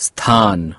स्थान